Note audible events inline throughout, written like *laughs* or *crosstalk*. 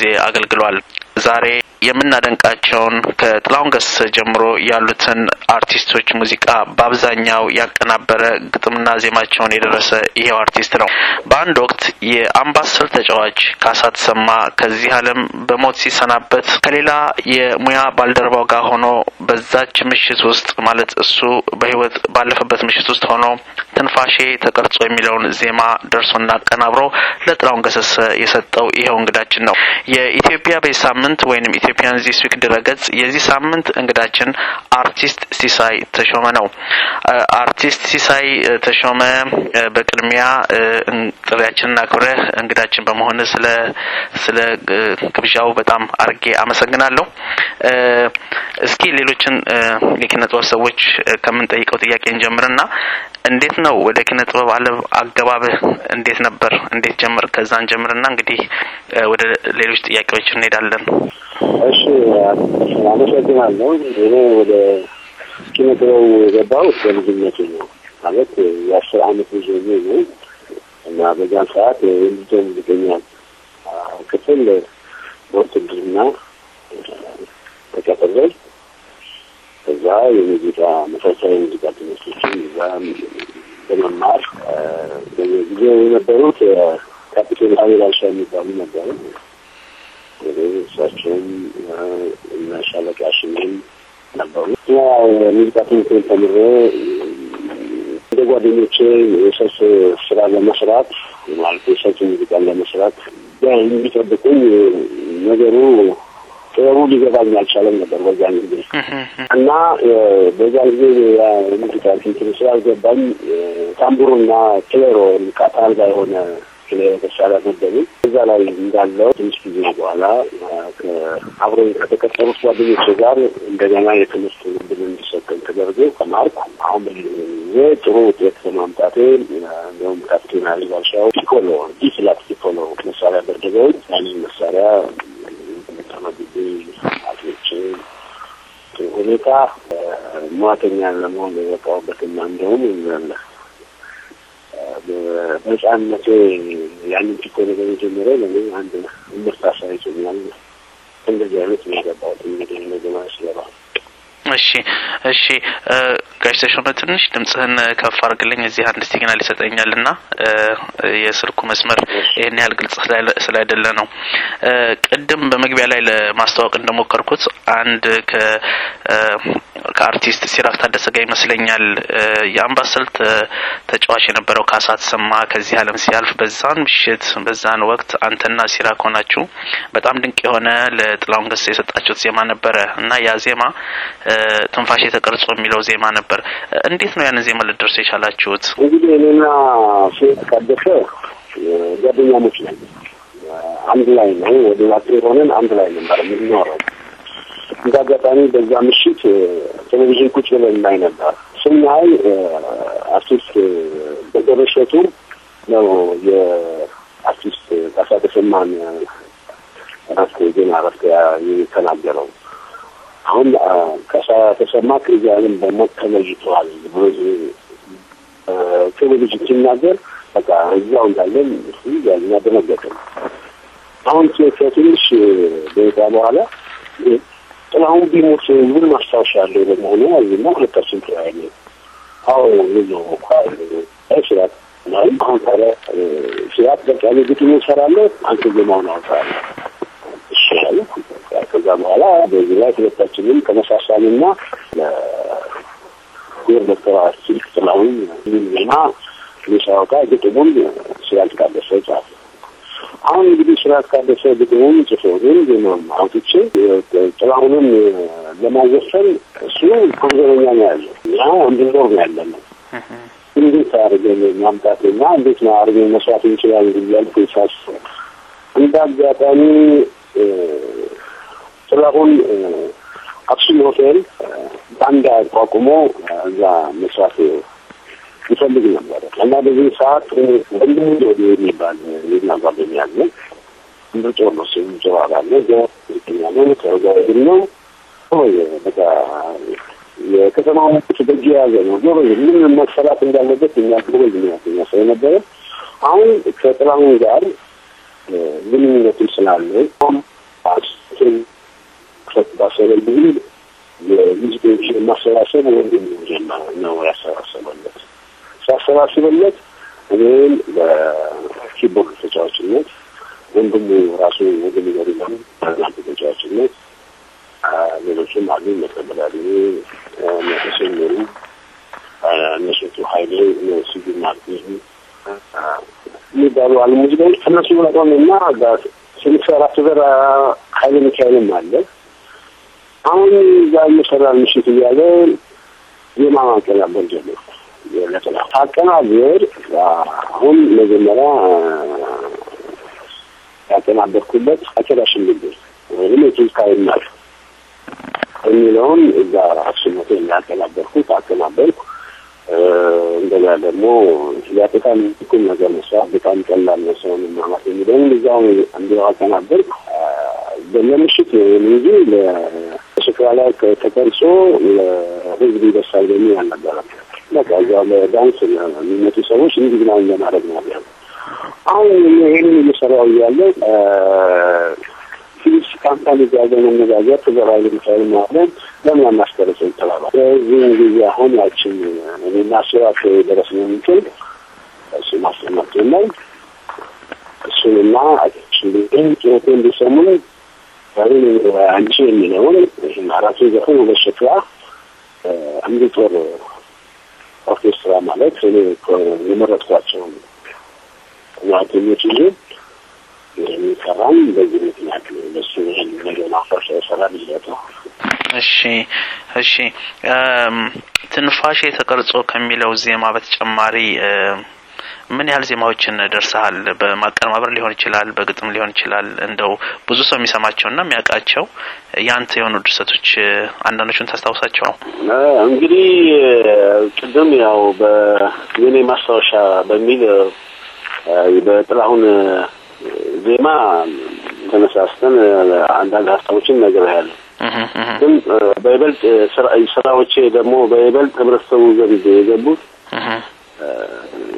ጊዜ አገልግሏል። ዛሬ የምናደንቃቸውን ከጥላሁን ገሰሰ ጀምሮ ያሉትን አርቲስቶች ሙዚቃ በአብዛኛው ያቀናበረ ግጥምና ዜማቸውን የደረሰ ይሄው አርቲስት ነው። በአንድ ወቅት የአምባሰል ተጫዋች ካሳ ተሰማ ከዚህ ዓለም በሞት ሲሰናበት ከሌላ የሙያ ባልደረባው ጋር ሆኖ በዛች ምሽት ውስጥ ማለት እሱ በሕይወት ባለፈበት ምሽት ውስጥ ሆኖ ትንፋሼ ተቀርጾ የሚለውን ዜማ ደርሶና አቀናብሮ ለጥላሁን ገሰሰ የሰጠው ይኸው እንግዳችን ነው። የኢትዮጵያ በዚህ ሳምንት ወይንም Ethiopian This Week ድረገጽ የዚህ ሳምንት እንግዳችን አርቲስት ሲሳይ ተሾመ ነው። አርቲስት ሲሳይ ተሾመ በቅድሚያ ጥሪያችንን አክብረህ እንግዳችን በመሆን ስለ ስለ ግብዣው በጣም አርጌ አመሰግናለሁ። እስኪ ሌሎችን የኪነ ሰዎች ከምንጠይቀው ጥያቄ እንጀምርና እንዴት ነው ወደ ኪነ ጥበብ ዓለም አገባብህ እንዴት ነበር? እንዴት ጀምር? ከዛን ጀምርና እንግዲህ ወደ ሌሎች ጥያቄዎች እንሄዳለን። እሺ፣ አመሰግናለሁ። እኔ ወደ ኪነ ጥበቡ የገባሁት በልጅነቴ ነው። ማለት የአስር አመት ልጅ ነው እና በዛን ሰዓት የልጅ ሙዚቀኛ ክፍል በውትድርና ተቀጥሬ ከዛ የሙዚቃ መሰረታዊ የሙዚቃ ትምህርቶችን እዛ በመማር ጊዜው የነበሩት ካፒቴን ሀይል አልሻ የሚባሉ ነበሩ። እሳቸውም እና ሻለቃ ሽሜም ነበሩ። ያው ሙዚቃ ትምህርትን ተምሬ እንደ ጓደኞቼ የሰልፍ ስራ ለመስራት ማለት የሰልፍ ሙዚቃን ለመስራት የሚጠብቁኝ ነገሩ ጥበቡ ሊገባኝ አልቻለም ነበር በዛን ጊዜ እና በዛን ጊዜ የሙዚቃ ትምህርት ስላልገባኝ ታምቡሩና ክሌሮ ቃታል ጋር የሆነ ክሌሮ መሳሪያ ነበሩ። እዛ ላይ እንዳለው ትንሽ ጊዜ በኋላ አብሮኝ ከተቀጠሩት ጓደኞች ጋር እንደገና የትምህርት ዕድል እንዲሰጠኝ ተደርጎ ተማርኩ። አሁን በጊዜ ጥሩ ውጤት በማምጣቴ እንዲሁም ካፕቴን አሊ ባልሻው ፒኮሎ ዲ ፍላት ፒኮሎ መሳሪያ ደርድበውኝ ያንን መሳሪያ ሁኔታ ሟተኛ ለመሆን የበቃሁበትና እንደውም በህፃንነቴ ያንን ፒኮሎ በመጀመሪያ ለእኔ አንድ እምርታ አሳይቶኛል። እንደዚህ አይነት የገባሁት እንግዲህ መጀመሪያ ስለባ እሺ እሺ ጋሽ ተሾመ ትንሽ ድምጽህን ከፍ አድርግልኝ። እዚህ አንድ signal ይሰጠኛል እና የስልኩ መስመር ይህን ያህል ግልጽ ስላይደለ ነው። ቅድም በመግቢያ ላይ ለማስተዋወቅ እንደሞከርኩት አንድ ከአርቲስት ሲራክ ታደሰ ጋር ይመስለኛል የአምባሰል ተጫዋች የነበረው ካሳ ተሰማ ከዚህ ዓለም ሲያልፍ በዛን ምሽት በዛን ወቅት አንተና ሲራክ ሆናችሁ በጣም ድንቅ የሆነ ለጥላሁን ገሰሰ የሰጣችሁት ዜማ ነበረ እና ያ ዜማ ትንፋሽ የተቀርጾ የሚለው ዜማ ነበር። እንዴት ነው ያንን ዜማ ልደርሱ የቻላችሁት? እንግዲህ እኔና ሴት ቀደሰ ጓደኛሞች ነን። አንድ ላይ ነው ወደ ዋጤ ሆነን አንድ ላይ ነበር የምንኖረው። እንደ አጋጣሚ በዛ ምሽት ቴሌቪዥን ቁጭ ብለን እናይ ነበር። ስናይ አርቲስት በቀለ እሸቱ ነው የአርቲስት ካሳ ተሰማን እረፍት ዜና እረፍት የተናገረው። አሁን ካሳ ተሰማ ከዚህ ዓለም በሞት ተለይተዋል ብሎ ቴሌቪዥን ሲናገር በቃ እዛው እንዳለን ያኛ ደነገጥን። አሁን ከትንሽ ደቂቃ በኋላ ጥላሁን ቢሞት ምን ማስታወሻ አለው ለመሆኑ አሉና ሁለታችን ተያየ። አዎ ልዞ እኳ ስራት አሁን ታዲያ ስራት በቃ እኔ ግጥሙ እሰራለሁ አንተ ዜማውን አውጣለህ ይሻላል። ከዛ በኋላ በዚህ ላይ ሁለታችንም ተመሳሳንና ለክቡር ዶክተር አርቲስት ጥላሁን ይህን ዜማ ሳያወጣ ግጥሙን ስራት ካደሰ ጻፈ። አሁን እንግዲህ ስራት ካደሰ ግጥሙን ጽፎ ግን ዜማም አውጥቼ ጥላሁንን ለማዘፈን እሱ ኮንዘረኛ ነው ያለው ያ እንድኖር ነው ያለ ነው እንዴት አድርገን ማምጣትና እንዴት ነው አድርገን መስራት እንችላለን እያልኩ ሳስብ እንደ አጋጣሚ ጥላሁን አክሱም ሆቴል ባንድ አቋቁሞ እዛ መስራት ይፈልግ ነበረ እና በዚህ ሰዓት ወንድም ወዲ የሚባል የኛ ጓደኛ አለ። እንደ ጦር ነው ሲሆን ጀዋራለ ዝቅኛ ነው ተወጋግን ነው በቃ የከተማው በእጅ የያዘ ነው። ጎበዝ ምን መሰራት እንዳለበት እኛ ጎበዝ ነው ያገኛ ሰው ነበረ። አሁን ከጥላሁን ጋር ግንኙነትም ስላለ ባሰበ ጊዜ የሙዚቀኞችን ማሰባሰብ ወንድም ነው ያሰባሰበለት። ሲያሰባስበለት እኔም በኪቦርድ ተጫዋችነት ወንድሙ ራሱ ሊገሪ ነው ናንተ ተጫዋችነት ሌሎችም አሉ መቀበላሉ ነተሰኞሩ እነሸቱ ሀይሌ ስዩ ማርት የሚባሉ አሉ ሙዚቃዎች ከነሱ መጠን እና ስንሰራ ትዘራ ሀይለ ሚካኤልም አለ አሁን እዛ እየሰራን ምሽት እያለ ዜማ ማቀናበር ጀመርኩ። ለጥላ አቀናበር አሁን መጀመሪያ ያቀናበርኩበት አጨዳሽ ምግብ ወይም የትዝታ ይናል የሚለውን እዛ አክሱሞቴ ያቀናበርኩት አቀናበርኩ። እንደገና ደግሞ ሊያጠቃም እኩል ነገር መስራት በጣም ቀላል ነው ሰውን ማማት የሚለውን እዛው እንዲያው አቀናበርኩ። ለምሽት ነው እንጂ ለሽክራ ላይ ተቀርጾ ለህዝብ ይደርሳል በሚል አልነበረም። በቃ እዚያው ለዳንስ የሚመጡ ሰዎች እንዲዝናኑ ለማድረግ ነው ያለው። አሁን ይህንን እየሰራው እያለ ፊሊፕስ ካምፓኒ ጋር በመነጋገር ተዘራዊ ሚካኤል ማለት ለምን አናስቀርጽ ይተባባል። በዚህም ጊዜ አሁን ያችን እኔና ስራት ደረስ ነው የሚችል እሱ ማስቀመጥ ጀመር። እሱንና ችን ጭነቴ እንዲሰሙን አንቺ የሚለውን አራቱ ዘፈን ሁለት ሸክላ አንድ ጦር ኦርኬስትራ ማለት እኔ የመረጥኳቸው ሙያተኞች ይዤ የሚሰራም በዚህ ምክንያት ነው። ይህን ነገር የሰራ ልለት ነው። እሺ እሺ። ትንፋሽ ተቀርጾ ከሚለው ዜማ በተጨማሪ ምን ያህል ዜማዎችን ደርሰሃል? በማቀነባበር ሊሆን ይችላል፣ በግጥም ሊሆን ይችላል። እንደው ብዙ ሰው የሚሰማቸውና የሚያውቃቸው ያንተ የሆኑ ድርሰቶች አንዳንዶቹን ታስታውሳቸው? እንግዲህ ቅድም ያው በየኔ ማስታወሻ በሚል በጥላሁን ዜማ ተነሳስተን አንዳንድ ሀሳቦችን ነግሬሃለሁ። ግን በይበልጥ ስራዎቼ ደግሞ በይበልጥ ህብረተሰቡ ዘንድ የገቡት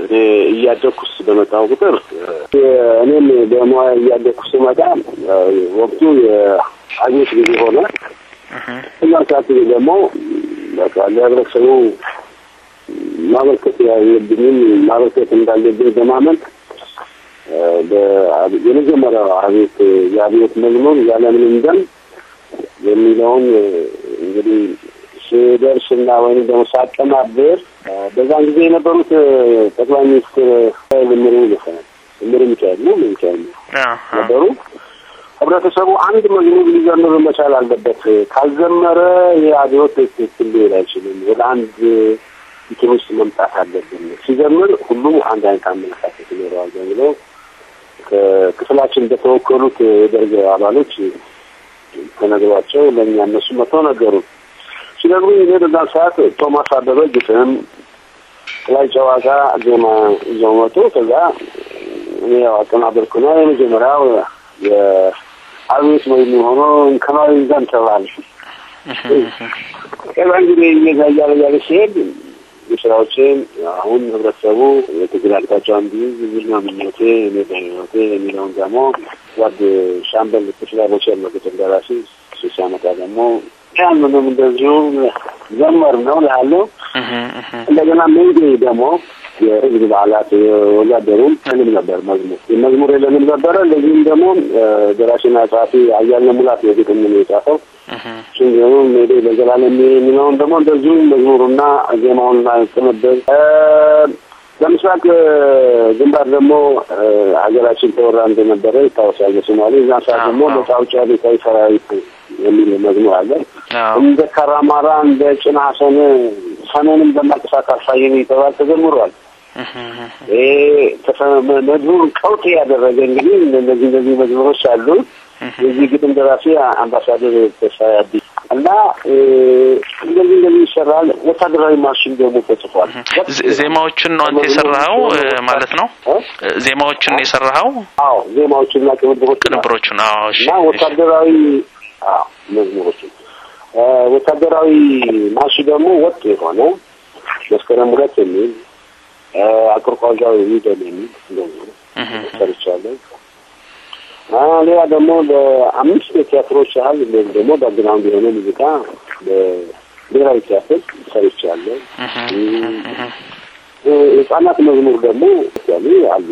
እኔ እያደግኩ በመጣው ቁጥር እኔም በሙያ እያደግኩ ስመጣ ወቅቱ የአብዮት ጊዜ ሆነ። እዛ ሰዓት ደግሞ በቃ ለህብረተሰቡ ማበርከት ያለብኝም ማበርከት እንዳለብኝ በማመን የመጀመሪያው አቤት የአብዮት መዝሙር ያለምንም ደም የሚለውን እንግዲህ ስደርስና ወይም ደግሞ ሳቀናብር በዛን ጊዜ የነበሩት ጠቅላይ ሚኒስትር ልምሩ ይመስላል ልምሩ ሚካኤል ነው ሚካኤል ነበሩ። ህብረተሰቡ አንድ መዝሙር ሊዘምር መቻል አለበት። ካልዘመረ ይህ አብዮት ትክክል ሊሄድ አይችልም። ወደ አንድ እንትን ውስጥ መምጣት አለብን። ሲዘምር ሁሉም አንድ አይነት አመለካከት ይኖረዋል በሚለው ከክፍላችን በተወከሉት የደርግ አባሎች ተነግሯቸው ለእኛ እነሱ መቶ ነገሩት። ሲነግሩኝ እኔ በዛን ሰዓት ቶማስ አበበ ግጥም ላይ ጨዋታ ዜማ ይዘው መጡ። ከዛ እኔ ያው አቀናበርኩና የመጀመሪያው የአብዮት ነው የሚሆነው እንከናዊ ዘን ተባለ። ከዛ እንግዲህ እየዛ እያለ እያለ ሲሄድ የስራዎችን አሁን ህብረተሰቡ የትግል አቅጣጫ እንዲይዝ የሚል ምኞቴ። እኔ በህይወቴ የሚለውን ደግሞ ጓድ ሻምበል ክፍሌ አቦቸር ነው ደራሲ ሲያመጣ ደግሞ ያንንም እንደዚሁ ዘመር ነው ላለው እንደገና May Day ደግሞ የህዝብ በዓላት የወዛደሩም ለምን ነበር መዝሙር መዝሙር ለምን ነበረ። እንደዚህም ደግሞ ደራሲና ጸሐፊ አያልነህ ሙላቱ የግጥም የጻፈው እሱም ደግሞ May Day ለዘላለም የሚለውን ደግሞ እንደዚሁ መዝሙሩና ዜማውንና ቅንብር በምስራቅ ግንባር ደግሞ ሀገራችን ተወራ እንደነበረ ይታወሳል። በሶማሌ እዛን ሰዓት ደግሞ በሳውጫ ቤታዊ ሰራዊት የሚል መዝሙር አለ። እንደ ካራማራ እንደ ጭና ሰነ ሰሜንም በማንቀሳቀስ ሳየን የተባል ተዘምሯል። መዝሙር ቀውጥ ያደረገ እንግዲህ እነዚህ እነዚህ መዝሙሮች አሉ። የዚህ ግጥም ደራሲ አምባሳደር ተስፋዬ አዲስ እና እንደዚህ እንደዚህ ይሰራል። ወታደራዊ ማርሽን ደግሞ ተጽፏል። ዜማዎቹን ነው አንተ የሰራኸው ማለት ነው? ዜማዎቹን የሰራኸው? አዎ ዜማዎቹና ቅንብሮች ቅንብሮቹን። አዎ እሺ። እና ወታደራዊ መዝሙሮችን ወታደራዊ ማርሽ ደግሞ ወጥ የሆነ መስከረም ሁለት የሚል አቆርቋዣው ይደል የሚል እንደዚህ ሰርቻለሁ። ሌላ ደግሞ በአምስት ቲያትሮች ያህል እንደዚህ ደግሞ background የሆነ ሙዚቃ በብሔራዊ ቲያትር ሰርቻለሁ። ህጻናት መዝሙር ደግሞ ያሉ አሉ።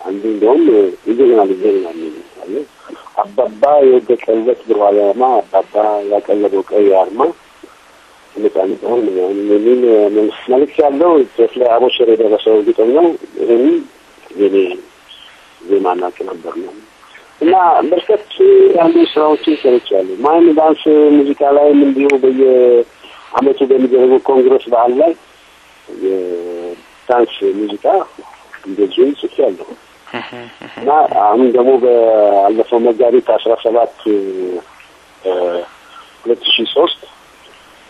አንዱ እንደውም ይዘግናል ይዘግናል አለ አባባ የወደቀለት ብሮ አለማ አባባ ያቀለበው ቀይ አርማ ነጻነት ሆን የሚል ያለው ስለ አቦሸር የደረሰው ግጥም ነው። ይህም የኔ ዜማና ቅንብር ነው እና በርከት ያሉ ስራዎችን ሰርቻለሁ። mime dance ሙዚቃ ላይም እንዲሁ በየአመቱ በሚደረገው ኮንግረስ በዓል ላይ የዳንስ ሙዚቃ እንደዚሁም ጽፌያለሁ *laughs* እና አሁን ደግሞ በአለፈው መጋቢት አስራ ሰባት ሁለት ሺ ሶስት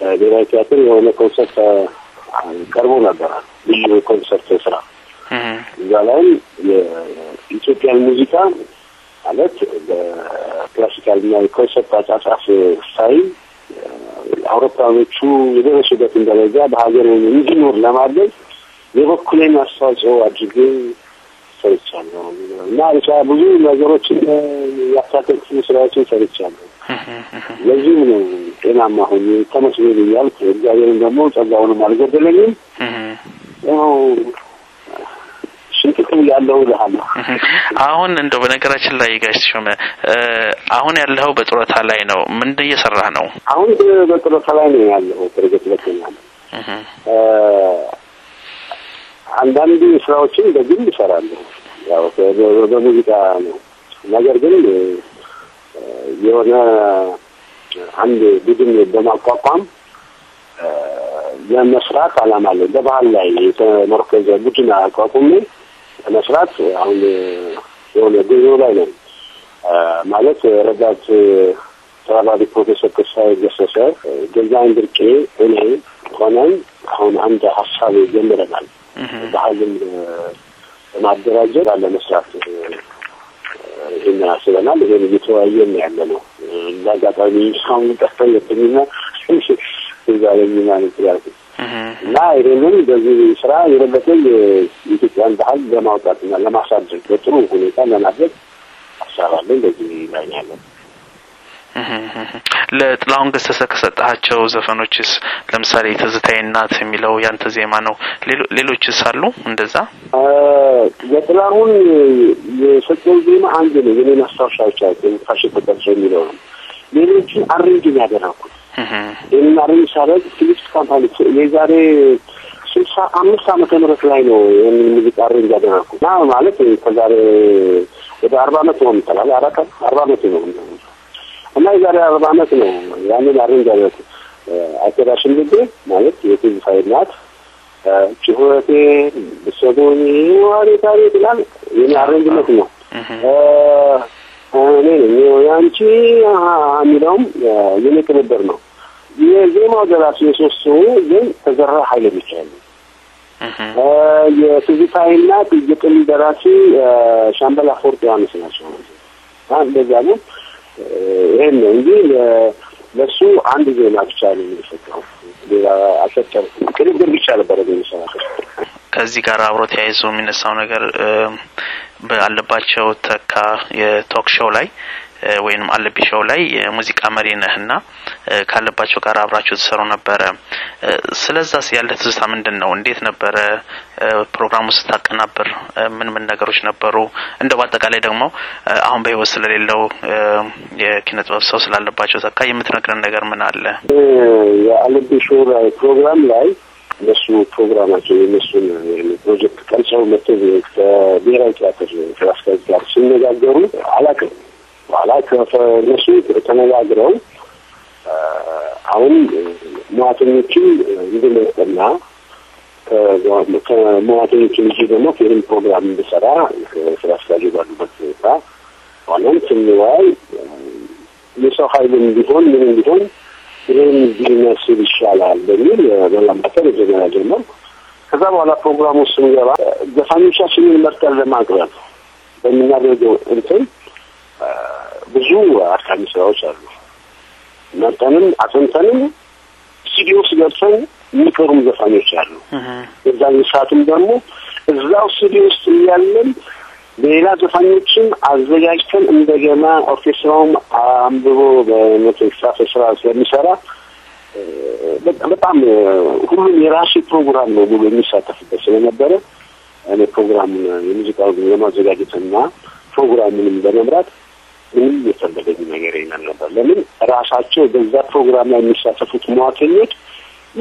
ብሔራዊ ቲያትር የሆነ ኮንሰርት ቀርቦ ነበረ። ልዩ ኮንሰርት ስራ *laughs* እዛ ላይም የኢትዮጵያን ሙዚቃ ማለት በ classical እና የኮንሰርት አጻጻፍ style አውሮፓኖቹ የደረሱበትን ደረጃ በሀገር እንዲኖር ለማድረግ የበኩሌን አስተዋጽኦ አድርጌ ሰርቻለሁ እና ብቻ ብዙ ነገሮችን ያካተቱ ስራዎችን ሰርቻለሁ። *laughs* ለዚህም ነው ጤናማ ሆኜ ተመስገን እያልኩ እግዚአብሔርን ደግሞ ጸጋውንም አልገደለኝም። *laughs* ያው ያለው እልሃለሁ። *laughs* አሁን እንደው በነገራችን ላይ ጋሽ ሾመ አሁን ያለኸው በጡረታ ላይ ነው። ምንድን እየሰራህ ነው? አሁን በጡረታ ላይ ነው ያለኸው። እርግጥ ነው። አንዳንድ ስራዎችን በግል እሰራለሁ። ያው በሙዚቃ ነው። ነገር ግን የሆነ አንድ ቡድን በማቋቋም ለመስራት አላማ አለ። በባህል ላይ የተመረኮዘ ቡድን አቋቁሜ ለመስራት አሁን የሆነ ጉዞ ላይ ነው። ማለት ረዳት ተባባሪ ፕሮፌሰር ተስፋዬ ገሰሰ፣ ገዛኸኝ ድርቄ፣ እኔ ሆነን አሁን አንድ ሀሳብ ጀምረናል። ባህልን በማደራጀት ለመስራት ይህን ያስበናል። ይህን እየተወያየን ያለ ነው። እንደ አጋጣሚ ጠፈለብኝና እዛ ለኝ ማለት ያልኩ እና ይህንን በዚህ ስራ የበለጠ የኢትዮጵያን ባህል ለማውጣትና ለማሳደግ በጥሩ ሁኔታ ለማድረግ ሀሳብ አለን። በዚህ ላይ ያለን *laughs* ለጥላሁን ገሰሰ ከሰጠሃቸው ዘፈኖችስ ለምሳሌ ትዝታዬ እናት የሚለው ያንተ ዜማ ነው። ሌሎችስ አሉ እንደዛ? የጥላሁን የሰጠው ዜማ አንድ ነው። የኔ ማስታወሻዎች ፋሽ ተቀርጾ የሚለው ነው። ሌሎችን arrange ያደረኩት ይህንን arrange ሳደርግ ፊሊፕስ company የዛሬ ስልሳ አምስት ዓመተ ምህረት ላይ ነው ይህንን ሙዚቃ arrange ያደረኩት እና ማለት ከዛሬ ወደ አርባ አመት ነው ምጠላል አራት አርባ አመት ነው እና የዛሬ አርባ አመት ነው ያንን arrange ያደረኩት። አቴራሽን ልቤ ማለት የትዝታዬ እናት ጭሁቴ ብሰዶኒ ዋሬ ታሪክ ይላል የኔ አሬንጅመንት ነው። እኔ ነኝ ያንቺ የሚለውም የኔ ቅንብር ነው። የዜማው ደራሲ የሶስት ግን ተዘራ ኃይለ ሚካኤል ነው። የትዝታዬ እናት የግጥም ደራሲ ሻምበል አፈወርቅ ዮሐንስ ናቸው። እንደዛ ነው። ይህን ነው እንጂ ለእሱ አንድ ዜማ ብቻ ነው የሚሰጠው። ከዚህ ጋር አብሮ ተያይዞ የሚነሳው ነገር በአለባቸው ተካ የቶክ ሾው ላይ ወይም አለቢ ሾው ላይ የሙዚቃ መሪ ነህና ካለባቸው ጋር አብራችሁ ትሰሩ ነበረ። ስለዛስ ያለ ትዝታ ምንድን ነው? እንዴት ነበረ ፕሮግራሙ ስታቀናብር? ምን ምን ነገሮች ነበሩ? እንደው በአጠቃላይ ደግሞ አሁን በህይወት ስለሌለው የኪነ ጥበብ ሰው ስላለባቸው ተካ የምትነግረን ነገር ምን አለ? የአለቢ ሾው ላይ ፕሮግራም ላይ እነሱ ፕሮግራማቸው የእነሱን ፕሮጀክት ቀርጸው መጥተው ከብሔራዊ ቲያትር ስራ አስኪያጅ ጋር ሲነጋገሩ አላውቅም። በኋላ ከእነሱ ተነጋግረው አሁን ሙያተኞችን እንድመርጥና ከሙያተኞችን እጅ ደግሞ ፊልም ፕሮግራም እንድሰራ ስራ አስኪያጁ ባሉበት ሁኔታ ሆነን ስንወያይ የሰው ኃይልም ቢሆን ምንም ቢሆን ይህን ቢመስል ይሻላል በሚል በማማከር የጀመራ ጀመር። ከዛ በኋላ ፕሮግራሙ ስንገባ ዘፋኞቻችንን መርጠን ለማቅረብ በምናደርገው እንትን ብዙ አድካሚ ስራዎች አሉ። መርጠንም አጥንተንም ስቱዲዮ ውስጥ ገብተን የሚቀሩም ዘፋኞች አሉ። የዛን ሰዓትም ደግሞ እዛው ስቱዲዮ ውስጥ እያለን ሌላ ዘፋኞችን አዘጋጅተን እንደገና ኦርኬስትራውም አንብቦ በመቴክሳፍ ስራ ስለሚሰራ በጣም ሁሉም የራሴ ፕሮግራም ነው ሙሉ የሚሳተፍበት ስለነበረ እኔ ፕሮግራሙን የሙዚቃውን የማዘጋጀትና ፕሮግራሙንም በመምራት ምንም የፈለገኝ ነገር የለም ነበር። ለምን ራሳቸው በዛ ፕሮግራም ላይ የሚሳተፉት መዋተኞች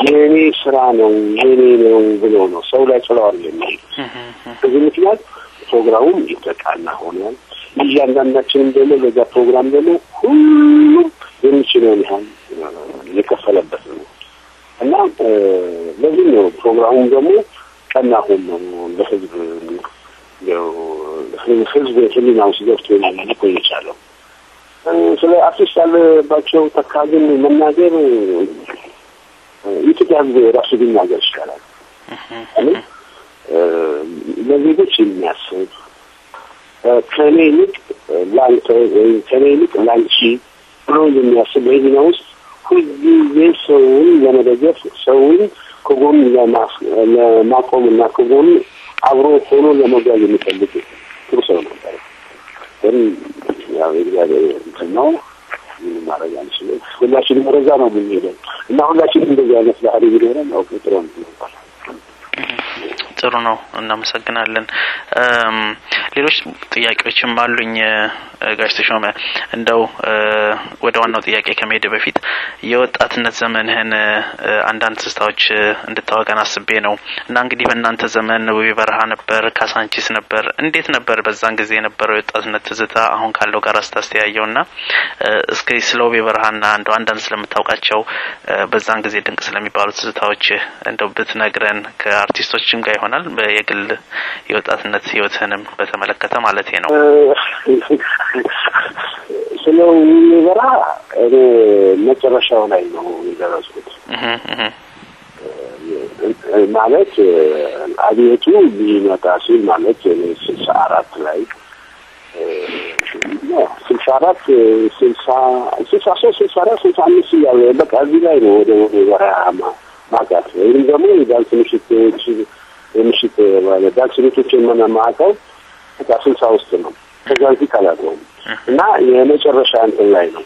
የእኔ ስራ ነው የእኔ ነው ብለው ነው ሰው ላይ ጥለዋል የሚሄዱት። በዚህ ምክንያት ፕሮግራሙም የተቃና ሆኗል። እያንዳንዳችንም ደግሞ በዛ ፕሮግራም ደግሞ ሁሉም የሚችለውን ያህል የከፈለበት ነው እና ለዚህ ነው ፕሮግራሙም ደግሞ ቀና ሆኖ ለህዝብ ህዝብ ህሊና ውስጥ ገብቶ ሊቆይ የቻለው። ስለ አርቲስት አለባቸው ተካ ግን መናገር ኢትዮጵያ ህዝብ ራሱ ቢናገር ይቻላል። ለዜጎች የሚያስብ ከእኔ ይልቅ ለአንተ ወይም ከእኔ ይልቅ ለአንቺ ብሎ የሚያስብ በህሊና ውስጥ ሁልጊዜ ሰውን ለመደገፍ ሰውን ከጎን ለማቆም እና ከጎን አብሮ ሆኖ ለመጓዝ የሚፈልግ ጥሩ ሰው ነበረ። ግን ያው እንትን ነው። ምንም ማድረግ አንችልም። ሁላችንም ወደዛ ነው የምንሄደው እና ሁላችንም እንደዚህ አይነት ባህሪ ቢኖረን ያው ጥሩ ነው። ጥሩ ነው። እናመሰግናለን። ሌሎች ጥያቄዎችም አሉኝ። ጋሽ ተሾመ እንደው ወደ ዋናው ጥያቄ ከመሄድ በፊት የወጣትነት ዘመንህን አንዳንድ ትዝታዎች እንድታወቀን አስቤ ነው እና እንግዲህ በእናንተ ዘመን ውቤ በረሃ ነበር፣ ካሳንቺስ ነበር። እንዴት ነበር በዛን ጊዜ የነበረው የወጣትነት ትዝታ አሁን ካለው ጋር ስታስተያየው እና እስኪ ስለ ውቤ በረሃና እንደው አንዳንድ ስለምታውቃቸው በዛን ጊዜ ድንቅ ስለሚባሉ ትዝታዎች እንደው ብትነግረን ከአርቲስቶችም ጋር ይሆናል የግል የወጣትነት ህይወትህንም በተመለከተ ማለት ነው። ስለ በረሃ እኔ መጨረሻው ላይ ነው የደረስኩት። ማለት አብዮቱ ሊመጣ ሲል ማለት ስልሳ አራት ላይ ስልሳ አራት ስልሳ ስልሳ ሶስት ስልሳ አራት ስልሳ አምስት እያለ በቃ እዚህ ላይ ነው ወደ ወደ በረሃ ማቃት ወይም ደግሞ የዳንስ ምሽቶች የምሽት ዳንስ ቤቶች ማዕቀብ በቃ ስልሳ ውስጥ ነው። ከዛ በፊት አላውቀውም እና የመጨረሻ እንትን ላይ ነው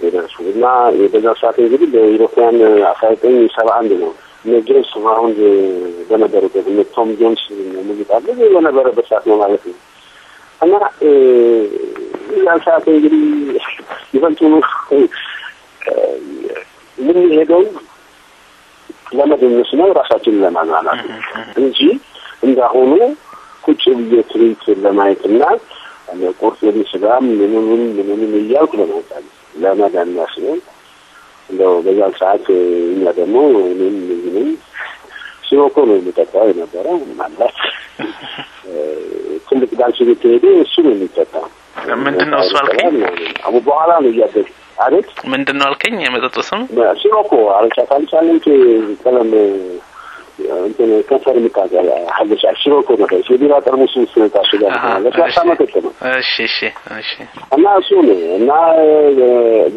የደረሱ እና በዛ ሰዓት እንግዲህ በኢሮፓያን አስራ ዘጠኝ ሰባ አንድ ነው እነ ጄምስ አሁን በነበሩበት እነ ቶም ጆንስ ሙዚቃ በነበረበት ሰዓት ነው ማለት ነው እና ያን ሰዓት እንግዲህ ይበልጡኑ የምንሄደው ለመደነስ ነው፣ ራሳችንን ለማዝናናት እንጂ እንዳሁኑ ቁጭ ብዬ ትርኢት ለማየትና ቁርጥ ስጋም ምንምን ምንምን እያልኩ ለመውጣት ለመደነስ ነው። እንደው በዛን ሰዓት እኛ ደግሞ እኔም ምንም ሲሮኮ ነው የሚጠጣው የነበረ ምናልባት ትልቅ ዳንስ ቤት ሄደ እሱ ነው የሚጠጣው። ምንድን ነው እሱ አልከኝ? በኋላ ነው እያደግ አቤት? ምንድን ነው አልከኝ? የመጠጡ ስም? ሲሮኮ አረጫ ካልቻለንት ቀለም እንትን ከንፈር የሚቃጠል ሀበሻ ሲሮኮ ነው። የቢራ ጠርሙስ ውስጥ ታሽጋ ለስላሳ መጠጥ ነው። እሺ እሺ እሺ። እና እሱ ነው እና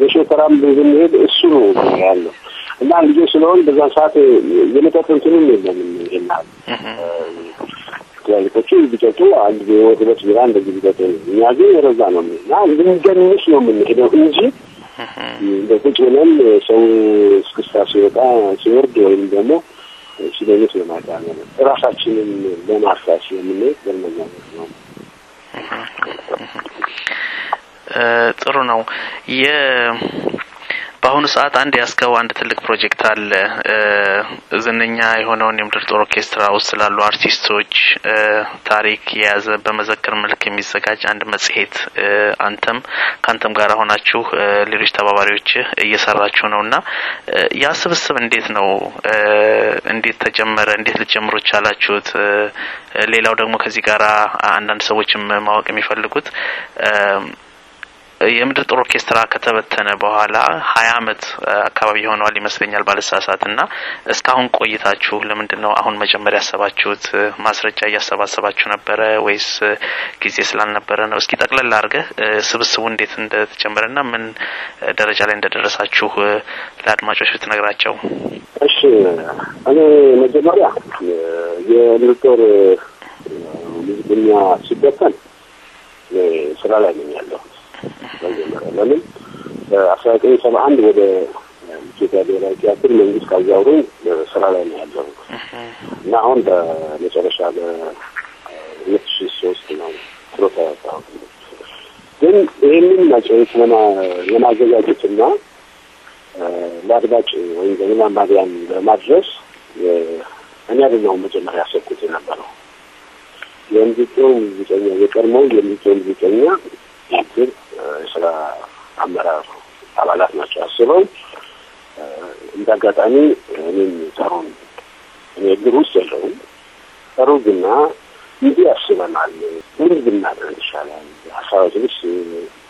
በሾተራም ብንሄድ እሱ ነው ያለው። እና ልጆች ስለሆን በዛን ሰዓት የመጠጥ እንትንም የለም ይናል ትላልቆቹ ቢጠጡ አንድ ወደ ሁለት ቢራ እንደዚህ ቢጠጡ እኛ ግን ወደዛ ነው። እና ልንደንስ ነው የምንሄደው እንጂ በቁጭ ብለን ሰው እስክስታ ሲወጣ ሲወርድ ወይም ደግሞ ሲደንስ ለማዳመጥ ራሳችንን ለማፍራት የምንሄድ በመኛነት ነው። ጥሩ ነው። የ በአሁኑ ሰዓት አንድ ያስከው አንድ ትልቅ ፕሮጀክት አለ። ዝነኛ የሆነውን የምድር ጦር ኦርኬስትራ ውስጥ ስላሉ አርቲስቶች ታሪክ የያዘ በመዘክር መልክ የሚዘጋጅ አንድ መጽሔት አንተም ከአንተም ጋር ሆናችሁ ሌሎች ተባባሪዎች እየሰራችሁ ነው እና ያ ስብስብ እንዴት ነው? እንዴት ተጀመረ? እንዴት ልትጀምሩ ቻላችሁት? ሌላው ደግሞ ከዚህ ጋር አንዳንድ ሰዎችም ማወቅ የሚፈልጉት የምድር ጦር ኦርኬስትራ ከተበተነ በኋላ ሀያ አመት አካባቢ ሆነዋል ይመስለኛል ባልሳሳት እና እስካሁን ቆይታችሁ ለምንድን ነው አሁን መጀመሪያ ያሰባችሁት? ማስረጃ እያሰባሰባችሁ ነበረ ወይስ ጊዜ ስላልነበረ ነው? እስኪ ጠቅለል አድርገህ ስብስቡ እንዴት እንደተጀመረና ምን ደረጃ ላይ እንደደረሳችሁ ለአድማጮች ብትነግራቸው። እሺ እኔ መጀመሪያ የምድር ጦር ሙዚቀኛ ሲበተን ስራ ላይ ነኝ ያለሁት። መጀመሪያ ለምን? በአስራ ዘጠኝ ሰባ አንድ ወደ ኢትዮጵያ ብሔራዊ ቲያትር መንግስት ካዛውሩኝ ስራ ላይ ነው ያለሁት። እና አሁን በመጨረሻ በሁለት ሺ ሶስት ነው ችሎታ ያወጣሁት። ግን ይህንን መጽሔት ለማዘጋጀትና ለአድማጭ ወይም ደግሞ አንባቢያን ለማድረስ እኔ አይደለሁም መጀመሪያ ያሰብኩት የነበረው። የሙዚቃው ሙዚቀኛ የቀድሞው የሙዚቃው ሙዚቀኛ የእግር የስራ አመራር አባላት ናቸው አስበው እንደ አጋጣሚ እኔም ጠሩን። እኔ እግር ውስጥ የለውም ጠሩግና እንዲህ ያስበናል፣ ምን ብናደርግ ይሻላል? ሀሳባችንስ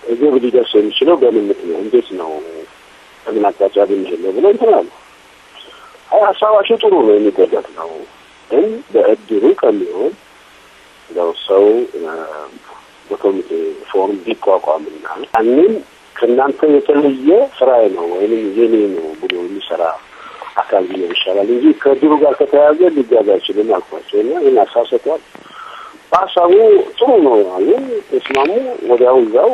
እግር ሊደርስ የሚችለው በምንት ነው? እንዴት ነው? በምን አቅጣጫ ብንሄድ ነው ብለው እንትን አይ ሀሳባችሁ ጥሩ ነው፣ የሚደረግ ነው። ግን በእድሩ ከሚሆን ያው ሰው በኮሚቴ form ቢቋቋምና ያንን ከእናንተ የተለየ ስራዬ ነው ወይም የኔ ነው ብሎ የሚሰራ አካል ቢኖር ይሻላል እንጂ ከድሩ ጋር ከተያያዘ ሊጋዛ አይችልም አልኳቸው እና ይህን ሰጥተዋል። በሀሳቡ ጥሩ ነው አሉ። ተስማሙ። ወዲያው እዛው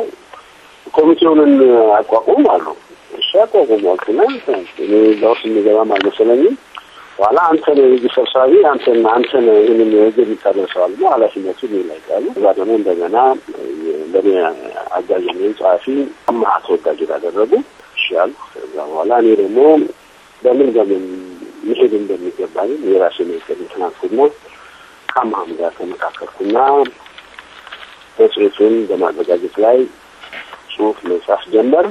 ኮሚቴውንን አቋቁም አሉ። እሺ አቋቁሙ አልኩና እኔ እዛ ውስጥ የሚገባም አልመሰለኝም። በኋላ አንተ ነው የዚህ ሰብሳቢ አንተ አንተ ነው ይህንን የህዝብ ይታደርሰዋል ነው ኃላፊነቱ እኔ ላይ ቃሉ እዛ ደግሞ እንደገና ለእኔ አጋዥ ጸሐፊ አማሀ ተወዳጅ ያደረጉ ይሻል። ከዛ በኋላ እኔ ደግሞ በምን በምን መሄድ እንደሚገባኝ የራሴ መንገድ ትናንትና ከአማሀም ጋር ተመካከርኩና መጽሔቱን በማዘጋጀት ላይ ጽሁፍ መጻፍ ጀመር።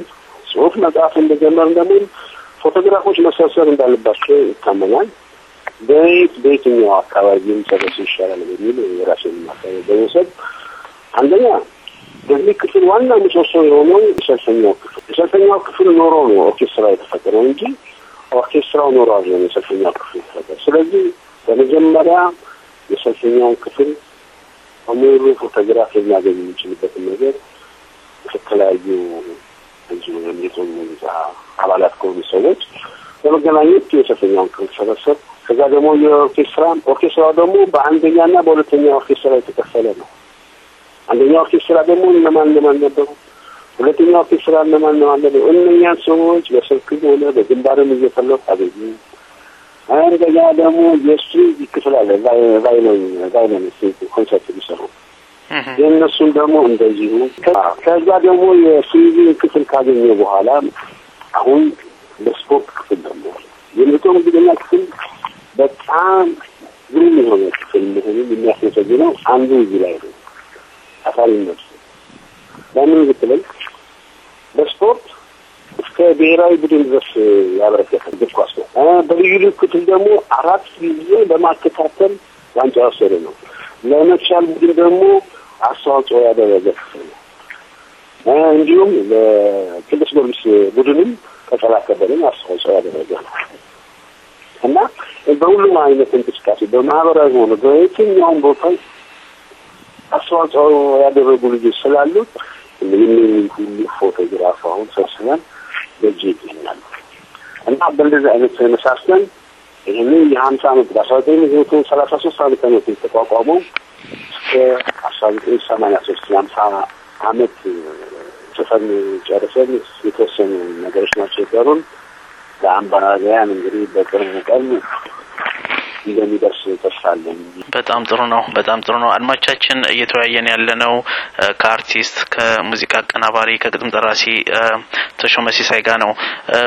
ጽሁፍ መጻፍ እንደጀመር ደግሞ ፎቶግራፎች መሰብሰብ እንዳለባቸው ይታመናል። በየት በየትኛው አካባቢ የሚሰበሱ ይሻላል በሚል የራሴን አካባቢ በመውሰድ አንደኛ በዚህ ክፍል ዋና ምሰሶ የሆነው የሰልፈኛው ክፍል የሰልፈኛው ክፍል ኖሮ ነው ኦርኬስትራ የተፈጠረው እንጂ ኦርኬስትራው ኖሮ አልሆነ የሰልፈኛው ክፍል የተፈጠረ። ስለዚህ በመጀመሪያ የሰልፈኛውን ክፍል በሙሉ ፎቶግራፍ ልናገኝ የሚችልበትን ነገር ከተለያዩ እዚሁ የሚጦን ሙዚቃ አባላት ከሆኑ ሰዎች በመገናኘት የሰልፈኛውን ክፍል ሰበሰብ። ከዛ ደግሞ የኦርኬስትራ ኦርኬስትራው ደግሞ በአንደኛና በሁለተኛ ኦርኬስትራ የተከፈለ ነው። አንደኛ ኦርኬስትራ ደግሞ እነማን እነማን ነበሩ፣ ሁለተኛ ኦርኬስትራ እነማን እነማን ነበሩ። እነኛን ሰዎች በስልክም ሆነ በግንባርም እየፈለጉ አገኙ። እንደገና ደግሞ የ string ክፍል አለ ቫዮሊን ቫዮሊን ኮንሰርት ሊሰሩ የእነሱን ደግሞ እንደዚሁ ከዛ ደግሞ የ string ክፍል ካገኘ በኋላ አሁን በስፖርት ክፍል ደግሞ የምቶ እንግደኛ ክፍል በጣም ግሩም የሆነ ክፍል መሆኑን የሚያስመሰግነው አንዱ እዚህ ላይ ነው። አሳሪነቱ ለምን ብትለኝ በስፖርት እስከ ብሔራዊ ቡድን ድረስ ያበረከተ እግር ኳስ ነው። በልዩ ልዩ ክፍል ደግሞ አራት ጊዜ በማከታተል ዋንጫ ወሰደ ነው። ለመቻል ቡድን ደግሞ አስተዋጽኦ ያደረገ ክፍል ነው። እንዲሁም ለቅዱስ ጊዮርጊስ ቡድንም ከበደን አስተዋጽኦ ያደረገ ነው እና በሁሉም አይነት እንቅስቃሴ በማህበራዊ ሆነ በየትኛውም ቦታ አስተዋጽኦ ያደረጉ ልጆች ስላሉት ይህንን ሁሉ ፎቶግራፍ አሁን ሰብስበን በእጅ ይገኛሉ እና በእንደዚህ አይነት ተነሳስተን ይህንን የሀምሳ አመት በአስራ ዘጠኝ መቶ ሰላሳ ሶስት አመት ዓመት የተቋቋመው እስከ አስራ ዘጠኝ ሰማንያ ሶስት የሀምሳ አመት ጽፈን ጨርሰን የተወሰኑ ነገሮች ናቸው የቀሩን። ለአንባቢያን እንግዲህ በቅርቡ ቀን እንደሚደርስ ተስፋ በጣም ጥሩ ነው። በጣም ጥሩ ነው። አድማቻችን እየተወያየን ያለነው ከአርቲስት ከሙዚቃ አቀናባሪ ከግጥም ደራሲ ተሾመ ሲሳይ ጋር ነው።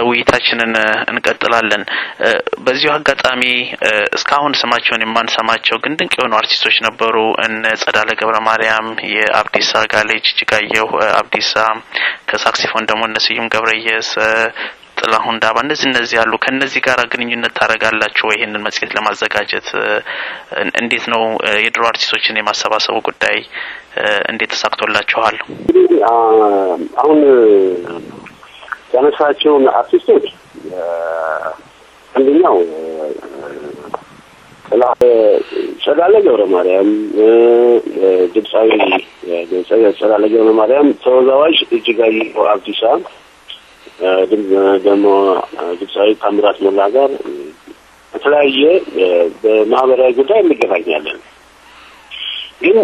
ውይይታችንን እንቀጥላለን። በዚሁ አጋጣሚ እስካሁን ስማቸውን የማንሰማቸው ግን ድንቅ የሆኑ አርቲስቶች ነበሩ። እነ ጸዳለ ገብረ ማርያም፣ የአብዲሳ ጋሌጅ እጅጋየሁ አብዲሳ፣ ከሳክሲፎን ደግሞ እነ ስዩም ገብረየስ ጥላሁን ዳባ እነዚህ እነዚህ ያሉ ከእነዚህ ጋር ግንኙነት ታደርጋላችሁ ወይ? ይህንን መጽሔት ለማዘጋጀት እንዴት ነው የድሮ አርቲስቶችን የማሰባሰቡ ጉዳይ እንዴት ተሳክቶላችኋል? አሁን ያነሳቸውን አርቲስቶች አንደኛው ጸዳለ ገብረ ማርያም ድምፃዊ ጸዳለ ገብረ ማርያም፣ ተወዛዋዥ እጅጋየሁ አብዲሳ ደግሞ ድምፃዊ ታምራት ሞላ ጋር በተለያየ በማህበራዊ ጉዳይ እንገናኛለን። ግን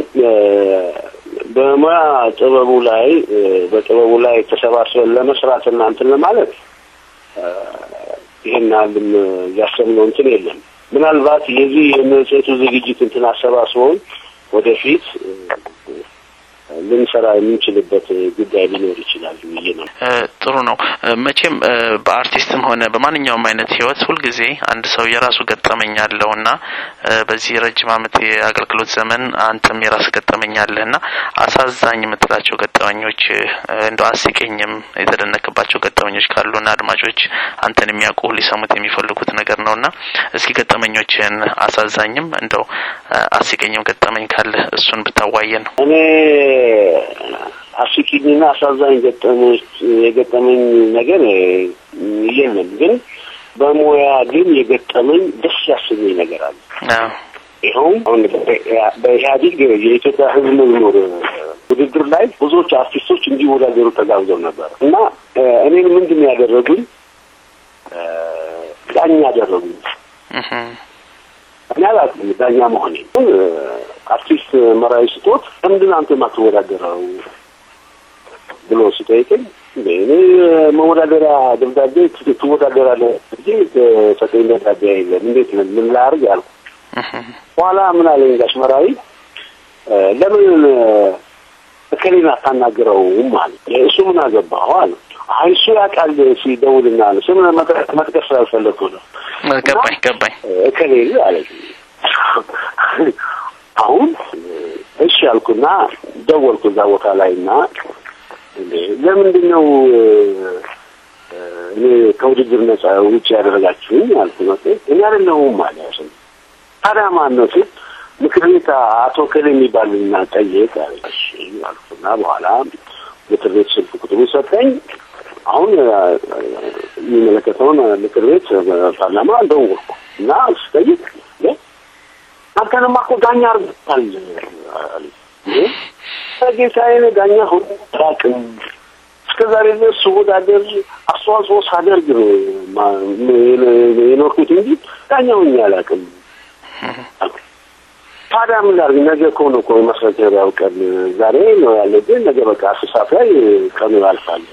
በሙያ ጥበቡ ላይ በጥበቡ ላይ ተሰባስበን ለመስራት እና እንትን ለማለት ይህን ያህልም ያሰብነው እንትን የለም። ምናልባት የዚህ የመጽሔቱ ዝግጅት እንትን አሰባስበውን ወደፊት ልንሰራ የምንችልበት ጉዳይ ሊኖር ይችላል ብዬ ነው። ጥሩ ነው። መቼም በአርቲስትም ሆነ በማንኛውም አይነት ህይወት ሁልጊዜ አንድ ሰው የራሱ ገጠመኝ አለው እና በዚህ ረጅም ዓመት የአገልግሎት ዘመን አንተም የራስ ገጠመኝ አለህ እና አሳዛኝ የምትላቸው ገጠመኞች እንደው አስቂኝም የተደነቅባቸው ገጠመኞች ካሉና አድማጮች አንተን የሚያውቁ ሊሰሙት የሚፈልጉት ነገር ነው እና እስኪ ገጠመኞችን አሳዛኝም እንደው አስቂኝም ገጠመኝ ካለ እሱን ብታዋየን እኔ አስቂኝና አሳዛኝ ገጠመኝ የገጠመኝ ነገር የለም፣ ግን በሙያ ግን የገጠመኝ ደስ ያሰኘኝ ነገር አለ። ይኸውም አሁን በኢህአዴግ የኢትዮጵያ ሕዝብ መዝሙር ውድድር ላይ ብዙዎች አርቲስቶች እንዲወዳደሩ ተጋብዘው ነበር እና እኔን ምንድን ያደረጉኝ? ዳኛ ያደረጉኝ። እኔ አላውቅም ዳኛ መሆኔ። አርቲስት መራዊ ስጦት ለምንድን አንተ የማትወዳደረው ብሎ ሲጠይቀኝ እኔ መወዳደሪያ ደብዳቤ ትወዳደራለህ እንጂ ሰጠኝ ደብዳቤ የለም እንዴት ምን ላድርግ አልኩ። በኋላ ምን አለኝ ጋሽ መራዊ ለምን እከሌን አታናግረውም አለ። እሱ ምን አገባው አለ። እሱ ያውቃል ሲደውልና አለ ስም መጥቀስ ስላልፈለግኩ ነው። ገባኝ ገባኝ። እከሌ አለኝ። አሁን እሺ ያልኩና ደወልኩ እዛ ቦታ ላይ እና ለምንድን ነው እኔ ከውድድር ነጻ ውጭ ያደረጋችሁኝ አልኩ። እኔ አይደለሁም አለ። ታዲያ ማን ነው ሲል ምክር ቤት አቶ ከሌ የሚባልና ጠየቅ አልኩና በኋላ ምክር ቤት ስልክ ቁጥሩ ሰጠኝ። አሁን የሚመለከተውን ምክር ቤት ፓርላማ ደወልኩ እና ስጠይቅ አንተንማ እኮ ዳኛ አርግታል ጌታዬ ዳኛ ሆኖ አላውቅም። እስከ ዛሬ ድረስ ስወዳደር አስተዋጽኦ ሳደርግ ነው የኖርኩት እንጂ ዳኛ ሆኜ ታዲያ ምን ላድርግ? ነገ ከሆነ እኮ የማስረከቢያው ቀን ዛሬ ነው ያለ፣ ግን ነገ በቃ አስር ላይ ቀኑ ያልፋል።